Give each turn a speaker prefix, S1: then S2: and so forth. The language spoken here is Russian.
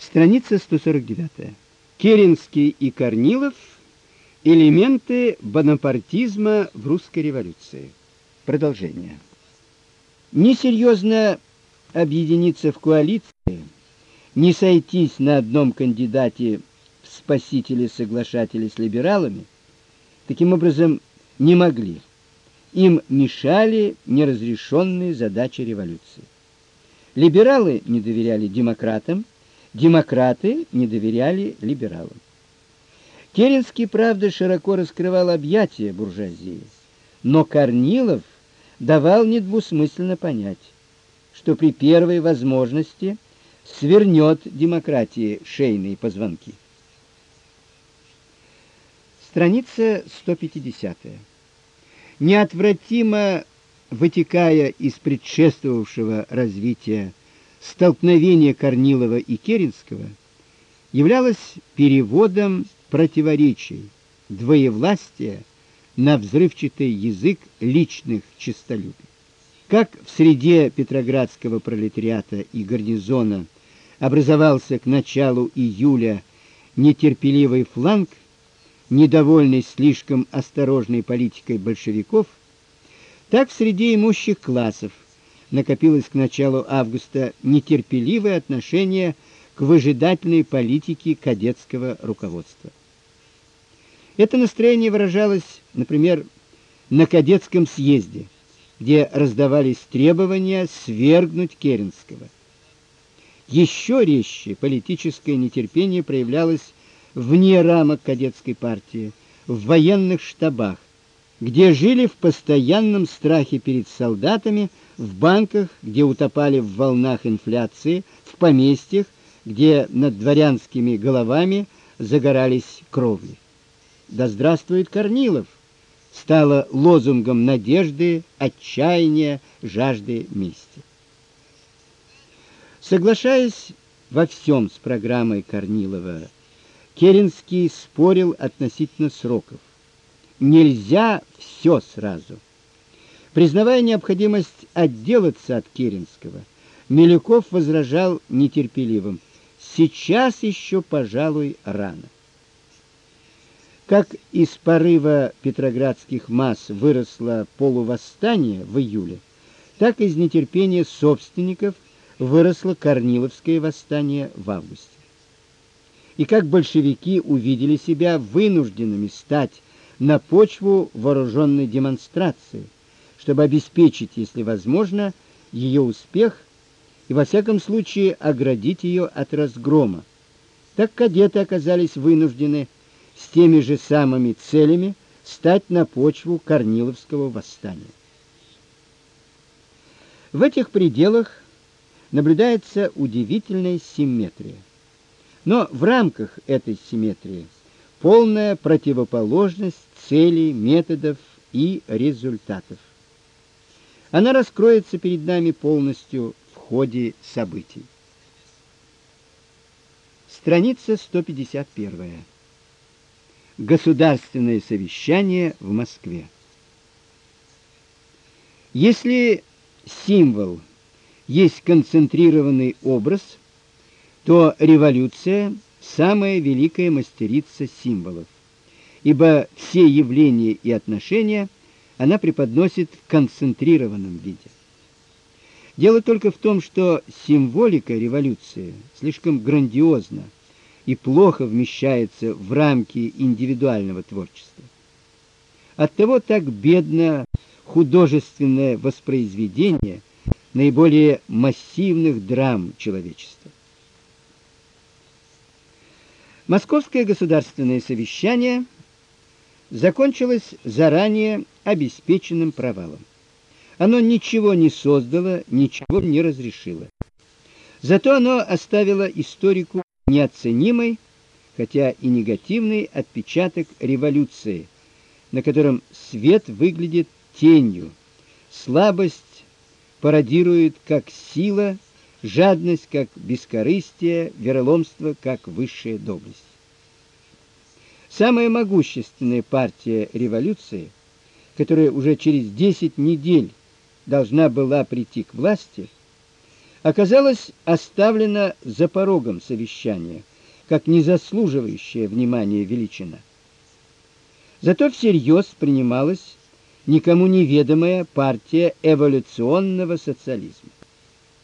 S1: Страница 149. Керенский и Корнилов элементы бонапартизма в русской революции. Продолжение. Несерьезно объединиться в коалиции, не сойтись на одном кандидате в спасители-соглашатели с либералами, таким образом не могли. Им мешали неразрешенные задачи революции. Либералы не доверяли демократам, демократы не доверяли либералам. Керенский, правда, широко раскрывал объятия буржуазии, но Корнилов давал недвусмысленно понять, что при первой возможности свернет демократии шейные позвонки. Страница 150. Неотвратимо вытекая из предшествовавшего развития столкновения Корнилова и Керенского, являлось переводом противоречий, двоевластия на взрывчатый язык личных честолюбий. Как в среде петроградского пролетариата и гарнизона образовался к началу июля нетерпеливый фланг, недовольный слишком осторожной политикой большевиков, так в среде имущих классов накопилось к началу августа нетерпеливое отношение к выжидательной политике кадетского руководства. Это настроение выражалось, например, на кадетском съезде, где раздавались требования свергнуть Керенского. Еще резче политическое нетерпение проявлялось вне рамок кадетской партии, в военных штабах, где жили в постоянном страхе перед солдатами, в банках, где утопали в волнах инфляции, в поместьях, где над дворянскими головами загорались кровли. Да здравствует Корнилов! стало лозунгом надежды, отчаяния, жажды мести. Соглашаясь во всем с программой Корнилова, Керенский спорил относительно сроков. Нельзя все сразу. Признавая необходимость отделаться от Керенского, Милюков возражал нетерпеливым: "Сейчас еще, пожалуй, рано". Как из порыва петроградских масс выросло полувосстание в июле, так из нетерпения собственников выросло Корниловское восстание в августе. И как большевики увидели себя вынужденными стать на почву вооруженной демонстрации – чтобы обеспечить, если возможно, ее успех и во всяком случае оградить ее от разгрома. Так кадеты оказались вынуждены с теми же самыми целями стать на почву Корниловского восстания. В этих пределах наблюдается удивительная симметрия. Но в рамках этой симметрии полная противоположность целей, методов и результатов. Она раскроется перед нами полностью в ходе событий. Страница 151. Государственное совещание в Москве. Если символ есть концентрированный образ, то революция самая великая мастерица символов, ибо все явления и отношения – она преподносит в концентрированном виде. Дело только в том, что символика революции слишком грандиозна и плохо вмещается в рамки индивидуального творчества. Оттого так бедно художественное воспроизведение наиболее массивных драм человечества. Московское государственное совещание закончилось заранее обеспеченным провалом. Оно ничего не создало, ничего не разрешило. Зато оно оставило историку неоценимый, хотя и негативный отпечаток революции, на котором свет выглядит тенью, слабость пародирует как сила, жадность как бескорыстие, вероломство как высшая доблесть. Самая могущественная партия революции – которая уже через 10 недель должна была прийти к власти, оказалась оставлена за порогом совещания, как незаслуживающая внимания величина. Зато всерьез принималась никому неведомая партия эволюционного социализма.